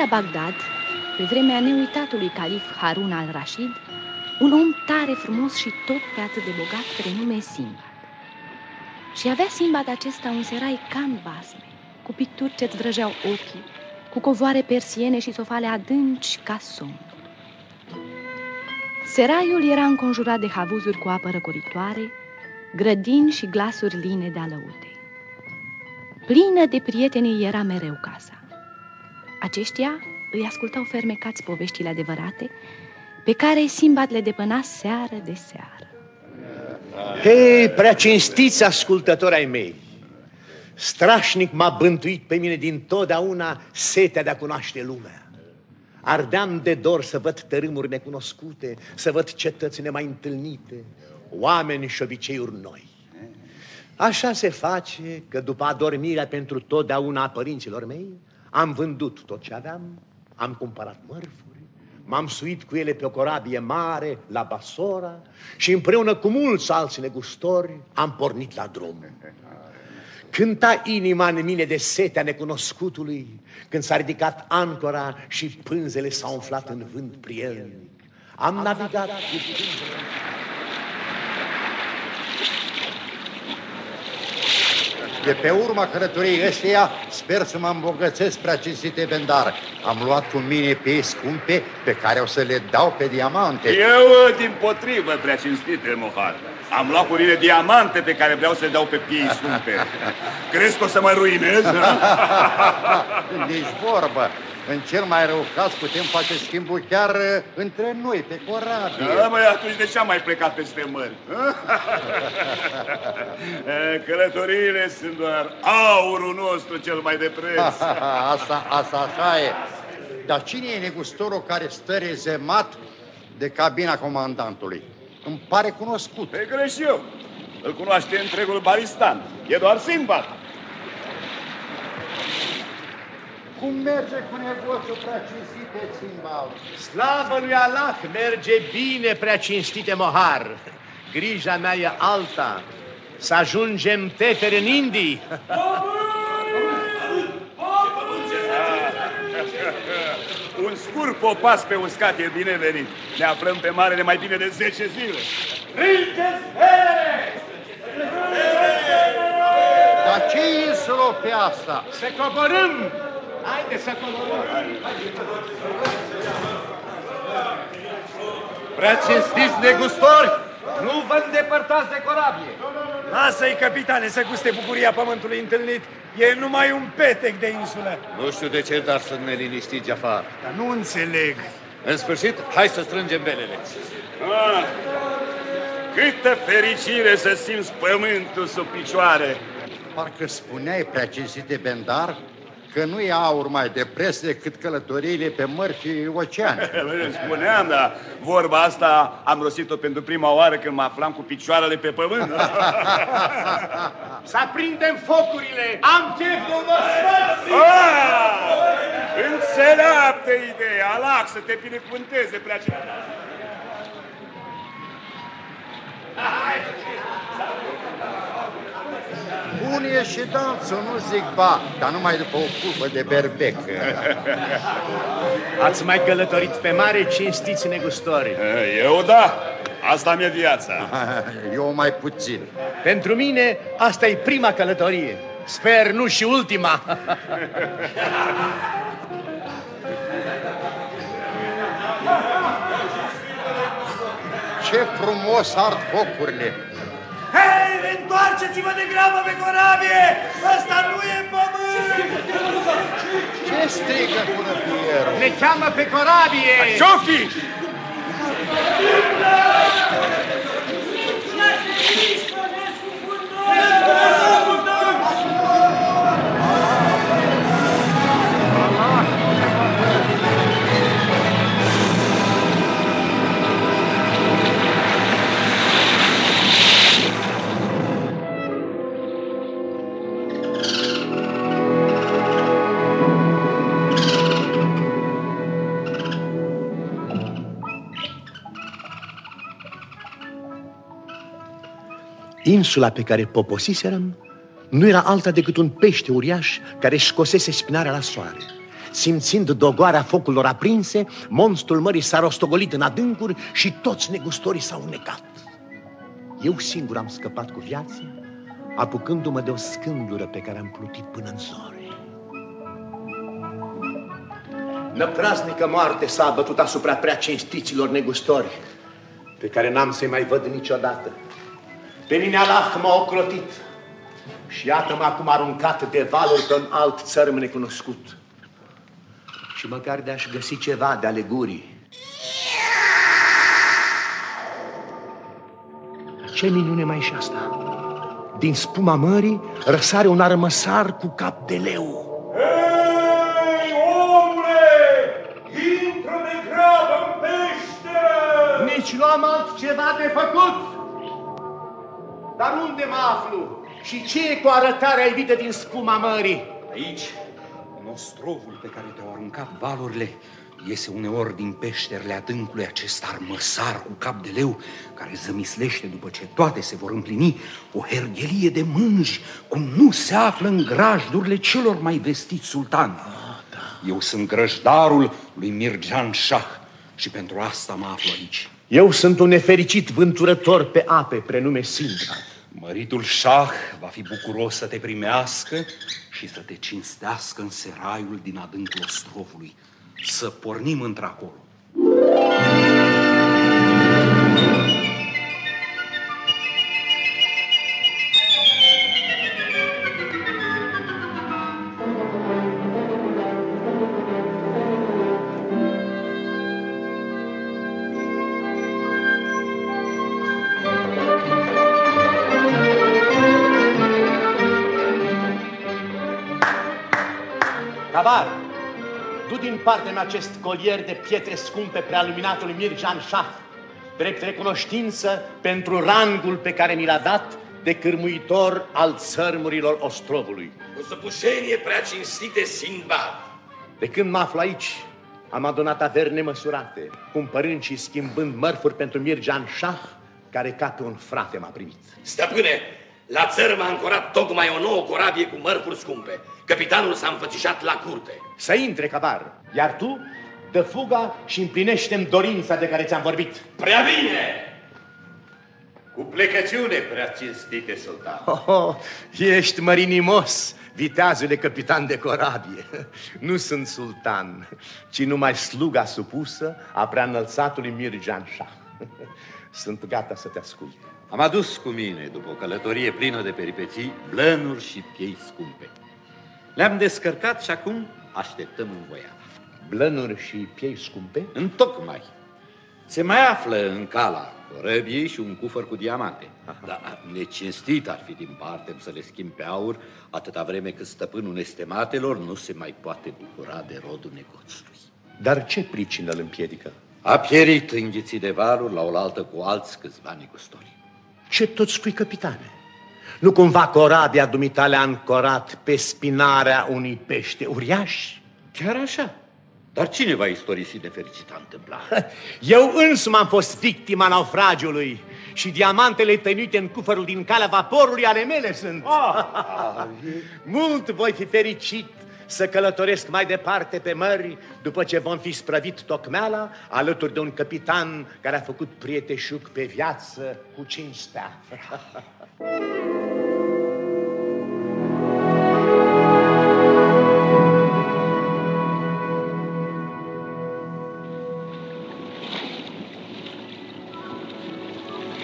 la Bagdad, pe vremea neuitatului calif Harun al-Rashid, un om tare frumos și tot pe atât de bogat, prenume Simbad. Și avea Simbad acesta un serai ca în basme, cu picturi ce-ți vrăjeau ochii, cu covoare persiene și sofale adânci ca somn. Seraiul era înconjurat de havuzuri cu apă răcoritoare, grădini și glasuri line de alăute. Plină de prieteni era mereu casa. Aceștia îi ascultau fermecați poveștile adevărate, pe care Simbad le depăna seară de seară. Hei, prea cinstiți ascultători ai mei! Strașnic m-a bântuit pe mine din totdeauna setea de a cunoaște lumea. Ardeam de dor să văd tărâmuri necunoscute, să văd cetăți nemai întâlnite, oameni și obiceiuri noi. Așa se face că după adormirea pentru totdeauna a părinților mei, am vândut tot ce aveam, am cumpărat mărfuri, m-am suit cu ele pe o corabie mare la Basora și împreună cu mulți alți negustori am pornit la drum. Cânta inima în mine de setea necunoscutului când s-a ridicat ancora și pânzele s-au umflat în vânt prielnic. Am navigat cu pânzele... De pe urma călătoriei ăsteia sper să mă îmbogățesc prea cinstite vendar. Am luat cu mine pe scumpe pe care o să le dau pe diamante. Eu, din potrivă, prea cinstite, Mohar. Am luat cu mine diamante pe care vreau să le dau pe piei scumpe. Crezi că o să mă ruinez? Nici vorbă. În cel mai rău caz putem face schimbul chiar uh, între noi, pe corabie. Da, măi, atunci de ce am mai plecat peste mări? Călătoriile sunt doar aurul nostru cel mai de preț. asta, asta așa e. Dar cine e negustorul care stă rezemat de cabina comandantului? Îmi pare cunoscut. Pe greș eu. Îl cunoaște întregul Baristan. E doar Simbad. Cum merge cu negoțul prea cinstite, Țimbal? Slavă lui Allah, merge bine, prea cinstite Mohar. Grija mea e alta, să ajungem tefere în Indii. Un scurt popas pe uscat e binevenit. Ne aflăm pe mare de mai bine de 10 zile. Prindeți Dar ce insulă pe asta? Să coborâm! Haide să coborâm! Prea cinstiți negustori, nu vă îndepărtați de corabie. Lasă-i, capitane, să guste bucuria pământului întâlnit. E numai un petec de insulă. Nu știu de ce, dar sunt neliniștit, Jafar. Dar nu înțeleg. În sfârșit, hai să strângem belele. Ah, câtă fericire să simți pământul sub picioare. Parcă spuneai, prea cinstite Bendar, că nu e aur mai de preț decât călătoriile pe mări și oceane. Spuneam, dar vorba asta am rostit-o pentru prima oară când mă aflam cu picioarele pe pământ. Să aprindem focurile! Am cheful Ah! Înțeleaptă ideea! Allah să te binecuvânteze, prea Bun e și dansul, nu zic ba, dar numai după o cupă de berbec. Ați mai călătorit pe mare, cinstiți negustori. Eu da, asta mi-e viața. Eu mai puțin. Pentru mine, asta e prima călătorie. Sper nu și ultima. Ce frumos ard focurile! Hei, întoarceți-vă de grabă pe corabie! Ăsta nu e pământ! Ce strigă curăpierul? Ne cheamă pe corabie! Șofi! Insula pe care poposiserăm nu era alta decât un pește uriaș care își scosese spinarea la soare. simțind dogoarea focurilor aprinse, monstrul mării s-a rostogolit în adâncuri și toți negustorii s-au necat. Eu singur am scăpat cu viață, apucându-mă de o scândură pe care am plutit până în zori. Năpraznică moarte s-a abătut asupra prea cinstiților negustori, pe care n-am să-i mai văd niciodată. Pe mine Allah m-a ocrotit și iată-mă acum aruncat de valuri pe un alt țărm necunoscut. Și măcar de-aș găsi ceva de alegurii. Ce minune mai și asta! Din spuma mării răsare un armăsar cu cap de leu. Hei, omule! Intră de grabă în peșteră! Nici nu am altceva de făcut! Dar unde mă aflu? Și ce e cu arătarea evită din spuma mării? Aici, în ostrovul pe care te-au aruncat valurile, iese uneori din peșterile adâncului acest armăsar cu cap de leu, care zămislește după ce toate se vor împlini, o herghelie de mânji, cum nu se află în grajdurile celor mai vestiți sultani. Ah, da. Eu sunt grăjdarul lui Mirjan Shah și pentru asta mă aflu aici. Eu sunt un nefericit vânturător pe ape, prenume Sindra. Măritul șah va fi bucuros să te primească și să te cinstească în seraiul din adâncul ostrovului. Să pornim într-acolo. Cavar, du din partea mea acest colier de pietre scumpe prealuminatului Mirjan Shah, drept recunoștință pentru rangul pe care mi l-a dat de cârmuitor al țărmurilor ostrovului. O săpușenie prea cinstite Sinbad. De când mă aflu aici, am adunat averi nemăsurate, cumpărând și schimbând mărfuri pentru Mirjan Shah, care ca pe un frate m-a primit. Stăpâne, la țărm a ancorat tocmai o nouă corabie cu mărfuri scumpe. Capitanul s-a înfățișat la curte. Să intre, cabar, iar tu dă fuga și împlinește-mi dorința de care ți-am vorbit. Prea bine! Cu plecăciune, prea cinstite sultan. Oh, oh, ești mărinimos, viteazule capitan de corabie. Nu sunt sultan, ci numai sluga supusă a prea înălțatului Mirjan Shah. Sunt gata să te ascult. Am adus cu mine, după o călătorie plină de peripeții, blănuri și piei scumpe. Le-am descărcat și acum așteptăm învoiala. Blănuri și piei scumpe? Întocmai. Se mai află în cala corăbiei și un cufăr cu diamante. Dar necinstit ar fi din parte să le schimb pe aur, atâta vreme cât stăpânul nestematelor nu se mai poate bucura de rodul negoțului. Dar ce pricină îl împiedică? A pierit înghițit de valuri la oaltă cu alți câțiva negustori. Ce tot spui, capitane? Nu cumva corabia dumitale a ancorat pe spinarea unui pește uriaș? Chiar așa. Dar cine va istorisi de fericită întâmplare? Eu însumi am fost victima naufragiului și diamantele tăinuite în cufărul din calea vaporului ale mele sunt. Ah, Mult voi fi fericit să călătoresc mai departe pe mări după ce vom fi sprăvit tocmeala alături de un capitan care a făcut prieteșuc pe viață cu cinstea.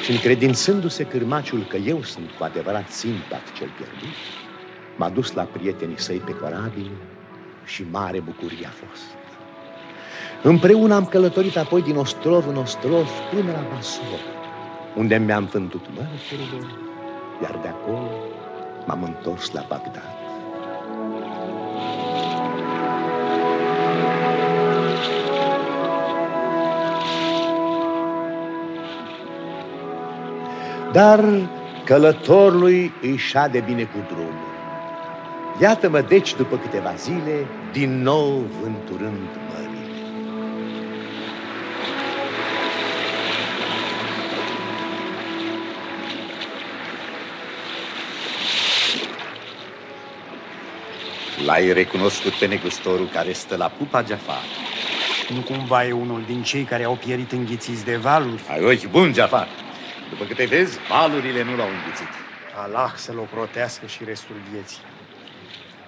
Și încredințându-se cârmaciul că eu sunt cu adevărat Simpat cel pierdut, m-a dus la prietenii săi pe corabie și mare bucurie a fost. Împreună am călătorit apoi din ostrov în ostrov până la Basor, unde mi-am vândut mărfurile, iar de acolo m-am întors la Bagdad. Dar călătorului îi șade bine cu drumul. Iată-mă deci după câteva zile, din nou vânturând mările. L-ai recunoscut pe negustorul care stă la pupa Jafar. Nu cumva e unul din cei care au pierit înghițiți de valuri? Ai ochi bun, Jafar. După câte vezi, valurile nu l-au înghițit. Allah să-l ocrotească și restul vieții.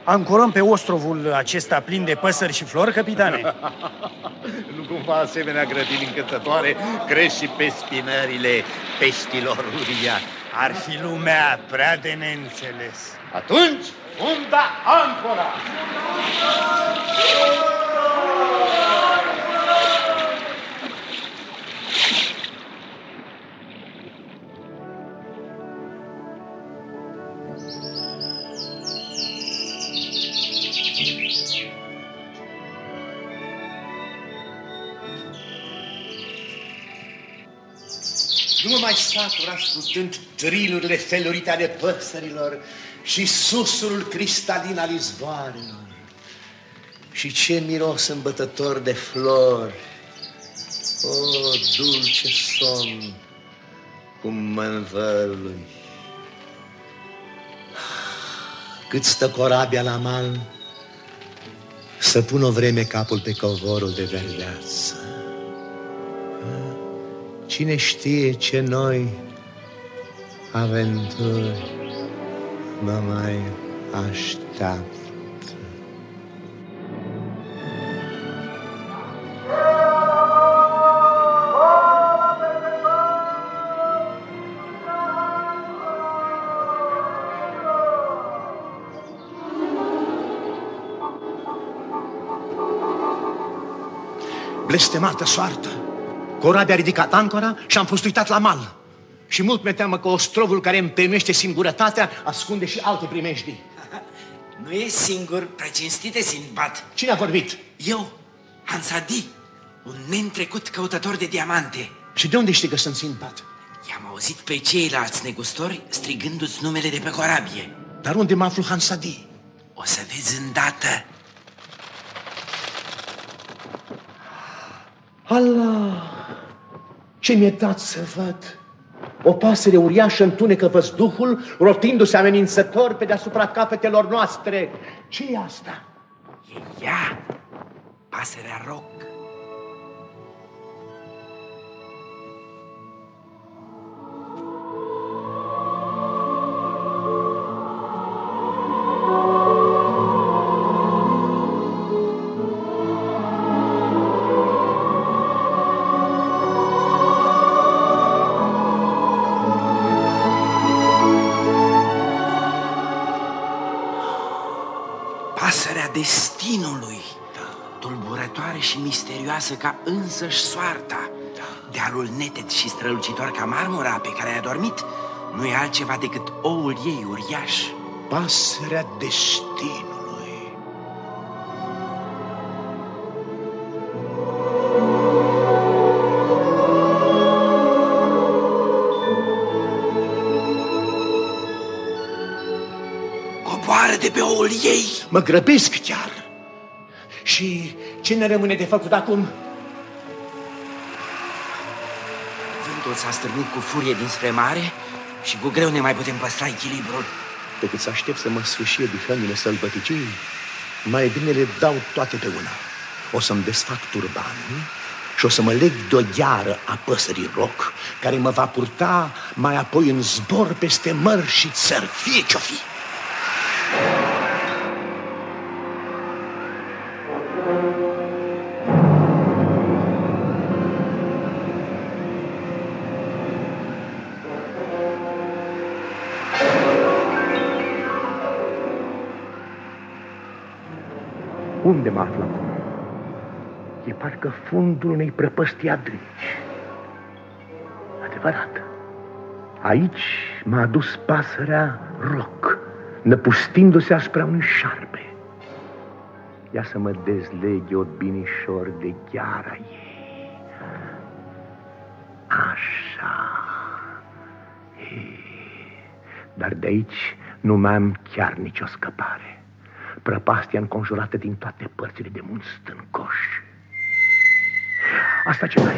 Ancorăm pe ostrovul acesta plin de păsări și flori, capitane? nu cumva asemenea grădini încătătoare crește și pe spinările peștilor uriași. Ar fi lumea prea de neînțeles. Atunci, unda ancora! Nu mă mai satur ascultând trilurile felurite ale păsărilor și susurul cristalin al izvoarelor. Și ce miros îmbătător de flori! O, dulce somn, cum mă învălui. Cât stă corabia la mal, să pun o vreme capul pe covorul de verdeață. Cine știe ce noi aventuri mă mai așteaptă. Blestemată soartă! Corabia a ridicat ancora și am fost uitat la mal. Și mult mi teamă că ostrovul care împenuiește singurătatea ascunde și alte primejdii. Nu e singur, precinstite Sindbad. Cine a vorbit? Eu, Hansadi, un neîntrecut căutător de diamante. Și de unde știi că sunt Sindbad? I-am auzit pe ceilalți negustori strigându-ți numele de pe corabie. Dar unde mă aflu Hansadi? O să vezi îndată. Allah! Ce mi-e dat să văd? O pasăre uriașă întunecă văzduhul, rotindu-se amenințător pe deasupra capetelor noastre. ce e asta? E ea, pasărea roc. Misterioasă ca însăși soarta. Dealul neted și strălucitor ca marmura pe care a dormit nu e altceva decât oul ei uriaș. Pasărea destinului. Coboară de pe oul ei! Mă grăbesc chiar. Și ce ne rămâne de făcut acum? Vântul s-a strâmit cu furie dinspre mare și cu greu ne mai putem păstra echilibrul. Decât să aștept să mă sfâșie dihănile sălbăticii, mai bine le dau toate pe una. O să-mi desfac turbanul și o să mă leg de o gheară a păsării roc, care mă va purta mai apoi în zbor peste mări și țări, fie ce-o fi. Unde mă aflu acum? E parcă fundul unei prăpăstii adânci. Adevărat. Aici m-a adus pasărea roc, năpustindu-se asupra unui șarpe. Ia să mă dezleg eu binișor de gheara ei. Așa. Ei. Dar de aici nu mai am chiar nicio scăpare prăpastia înconjurată din toate părțile de munți stâncoși. Asta ce mai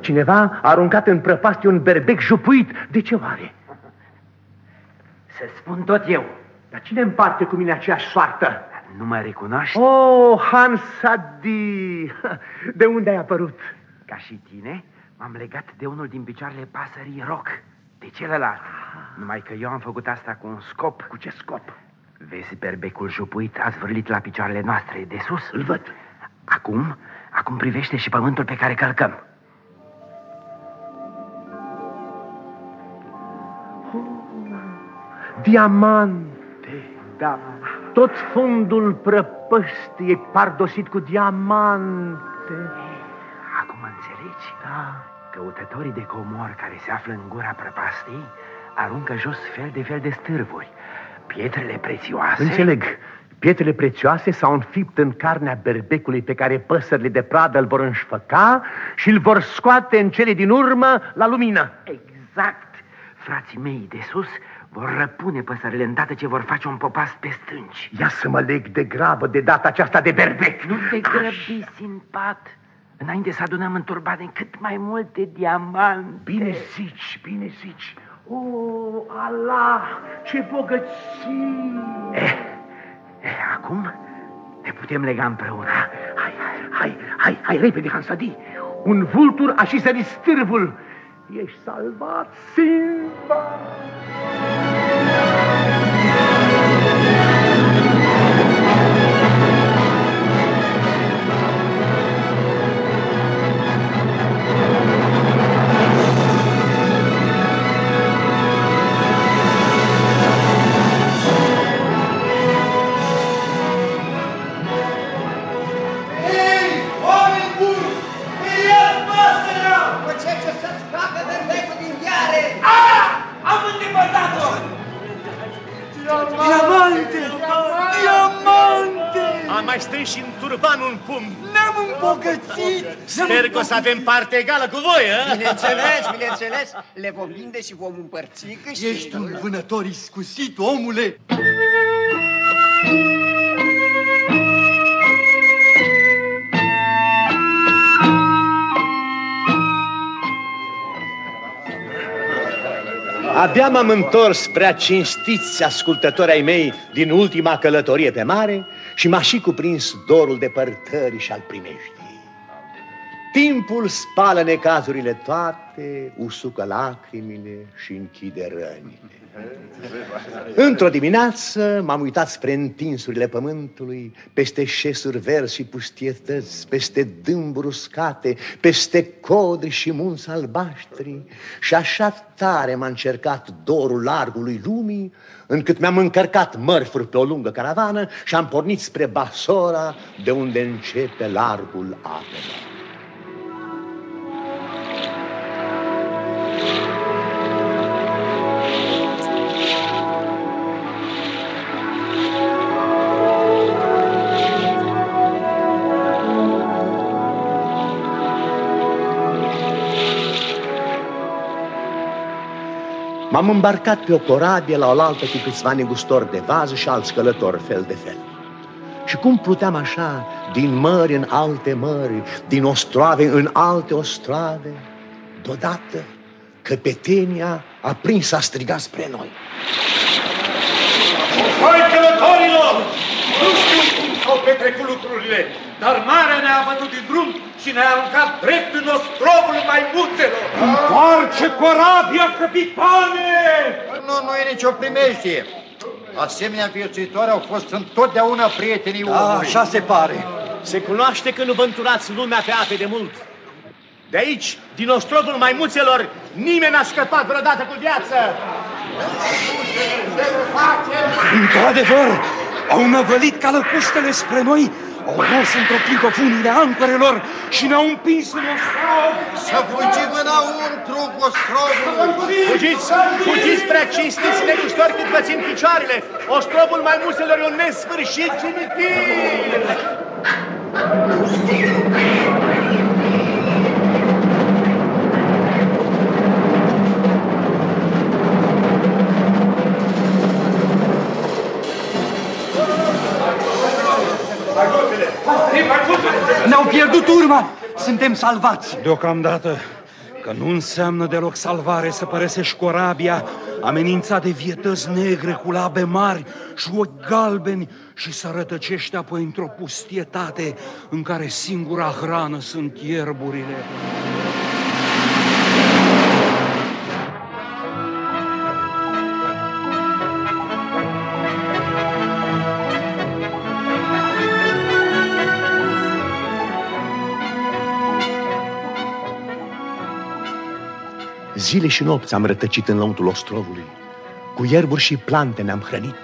Cineva a aruncat în prăpastie un berbec jupuit. De ce oare? Să spun tot eu. Dar cine împarte cu mine aceeași soartă? Nu mă recunoști? Oh, Hansadi! De unde ai apărut? Ca și tine, m-am legat de unul din picioarele pasării Roc, de celălalt. Numai că eu am făcut asta cu un scop. Cu ce scop? Vezi berbecul jupuit a zvârlit la picioarele noastre de sus? Îl văd. Acum, acum privește și pământul pe care călcăm. Diamante, da. Tot fundul prăpăstii e pardosit cu diamante. Acum înțelegi? Da. Căutătorii de comor care se află în gura prăpastei aruncă jos fel de fel de stârvuri. Pietrele prețioase... Înțeleg. Pietrele prețioase s-au înfipt în carnea berbecului pe care păsările de pradă îl vor înșfăca și îl vor scoate în cele din urmă la lumină. Exact. Frații mei de sus vor răpune păsările îndată ce vor face un popas pe stânci. Ia să mă leg de grabă de data aceasta de berbec. Nu te grăbi, Sinpat. Înainte să adunăm în turbane cât mai multe diamante. Bine zici, bine zici. O, oh, Allah, ce bogății! Eh, eh, acum ne putem lega împreună. Hai, hai, hai, hai, hai repede, Hansadi. Un vultur a și sărit stârvul. Ești salvat, Simba! Avem parte egală cu voi, a? Bineînțeles, bineînțeles. Le vom vinde și vom împărți câștigul. Ești un vânător iscusit, omule! Abia m-am întors prea cinstiți ascultători ai mei din ultima călătorie pe mare și m-a și cuprins dorul depărtării și al primeștii. Timpul spală necazurile toate, usucă lacrimile și închide rănile. Într-o dimineață m-am uitat spre întinsurile pământului, peste șesuri verzi și pustietăți, peste dâmburi uscate, peste codri și munți albaștri și așa tare m-a încercat dorul largului lumii, încât mi-am încărcat mărfuri pe o lungă caravană și am pornit spre Basora, de unde începe largul apelor. M-am îmbarcat pe o corabie la oaltă cu câțiva negustori de vază și alți călători fel de fel. Și cum pluteam așa, din mări în alte mări, din ostroave în alte ostrave, deodată căpetenia a prins a striga spre noi. Hai, călătorilor! Nu știu cum s-au petrecut lucrurile, dar marea ne-a bătut din drum și ne-a aruncat drept în ostrovul maimuțelor. Întoarce corabia, capitane! Nu, nu e nicio primejdie. Asemenea viețuitoare au fost întotdeauna prietenii da, omului. așa se pare. Se cunoaște că nu vă înturați lumea pe ape de mult. De aici, din ostrovul maimuțelor, nimeni n-a scăpat vreodată cu viață. Într-adevăr, au năvălit calăcustele spre noi au mers într-o clipă funile ancorelor și ne-au împins în ostrov. Să fugim înăuntru cu ostrovul! Fugiți, fugiți prea cinstiți negustori cât vă țin picioarele! Ostrovul mai muselor e un nesfârșit cimitir! Ne-au pierdut urma! Suntem salvați! Deocamdată, că nu înseamnă deloc salvare să părăsești școrabia amenințat de vietăți negre cu labe mari și ochi galbeni și să rătăcește apoi într-o pustietate în care singura hrană sunt ierburile. Zile și nopți am rătăcit în lăuntul ostrovului. Cu ierburi și plante ne-am hrănit.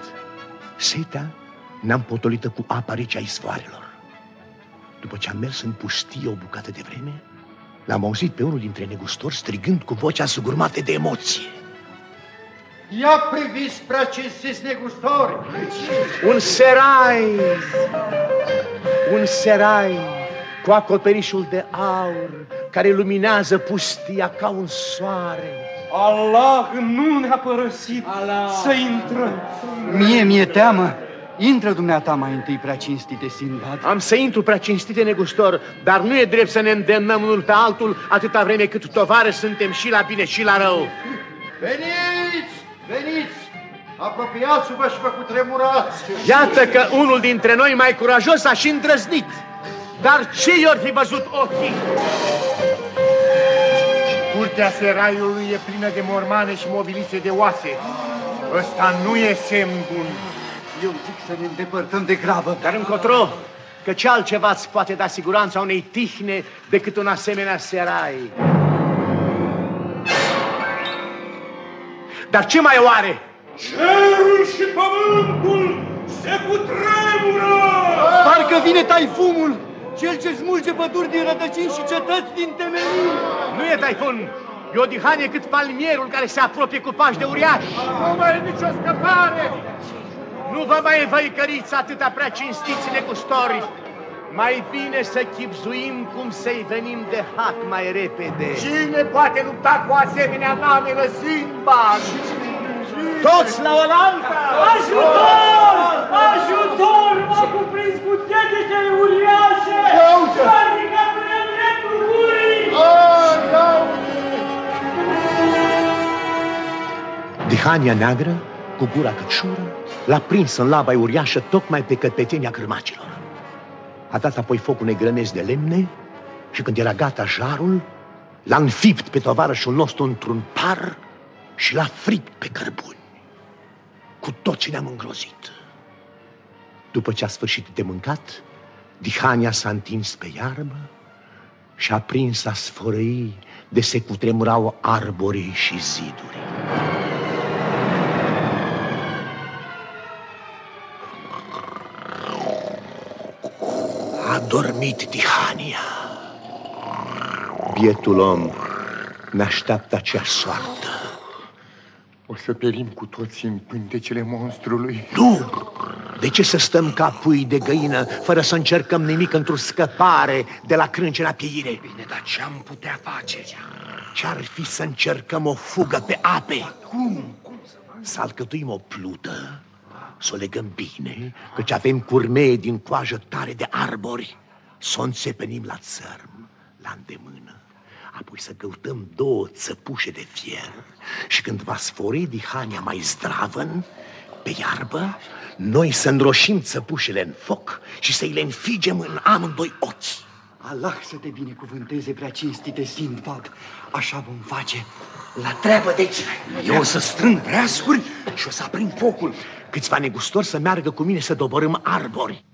Setea ne-am potolită cu apa rece a izvoarelor. După ce am mers în pustie o bucată de vreme, l-am auzit pe unul dintre negustori strigând cu vocea sugurmată de emoție. Ia priviți prea cinstiți negustori! Un serai! Un serai cu acoperișul de aur care luminează pustia ca un soare. Allah nu ne-a părăsit Allah. să intrăm. Mie mi-e teamă. Intră dumneata mai întâi, prea cinstite Sinbad. Am să intru, prea cinstite negustor, dar nu e drept să ne îndemnăm unul pe altul atâta vreme cât tovarăș suntem și la bine și la rău. Veniți, veniți! Apropiați-vă și vă cutremurați! Iată că unul dintre noi mai curajos a și îndrăznit. Dar ce i-or fi văzut ochii? Curtea seraiului e plină de mormane și mobilițe de oase. Ăsta nu e semn bun. Eu zic să ne îndepărtăm de grabă. Dar încotro, că ce altceva îți poate da siguranța unei tihne decât un asemenea serai? Dar ce mai oare? Cerul și pământul se cutremură! Parcă vine taifumul! Cel ce smulge păduri din rădăcini și cetăți din temelii. Nu e taifun, e o dihanie cât palmierul care se apropie cu pași de uriaș. Nu mai e nicio scăpare! Nu vă mai văicăriți atâta prea cinstiți negustori. Mai bine să chipzuim cum să-i venim de hat mai repede. Cine poate lupta cu asemenea namelă Simba? Toți la oaltă! Ajutor! Ajutor! M-a cuprins cu tetece uriașe! Carnică până în dreptul gurii! Dihania neagră, cu gura căciură, l-a prins în laba uriașă tocmai pe căpetenia cârmacilor. A dat apoi focul negrănesc de lemne și când era gata jarul, l-a înfipt pe tovarășul nostru într-un par și l-a fript pe cărbuni. Cu toții ne-am îngrozit. După ce a sfârșit de mâncat, Dihania s-a întins pe iarbă și a prins a sfărăi de se cutremurau arborii și zidurii. A dormit Tihania. Bietul om ne așteaptă aceeași soartă. O să perim cu toții în pântecele monstrului. Nu! De ce să stăm ca pui de găină fără să încercăm nimic într-o scăpare de la crâncena pieire? Bine, dar ce am putea face? Ce-ar fi să încercăm o fugă pe ape? Cum? Să alcătuim o plută, să o legăm bine, căci avem curmee din coajă tare de arbori, să o înțepenim la țărm, la îndemână, apoi să căutăm două țăpușe de fier și când va sfori dihania mai zdravăn, pe iarbă, noi să înroșim țăpușele în foc și să-i le înfigem în amândoi ochi. Allah să te binecuvânteze, prea cinstite Sindbad. Așa vom face. La treabă, deci. Eu o să strâng breascuri și o să aprind focul. Câțiva negustori să meargă cu mine să doborâm arbori.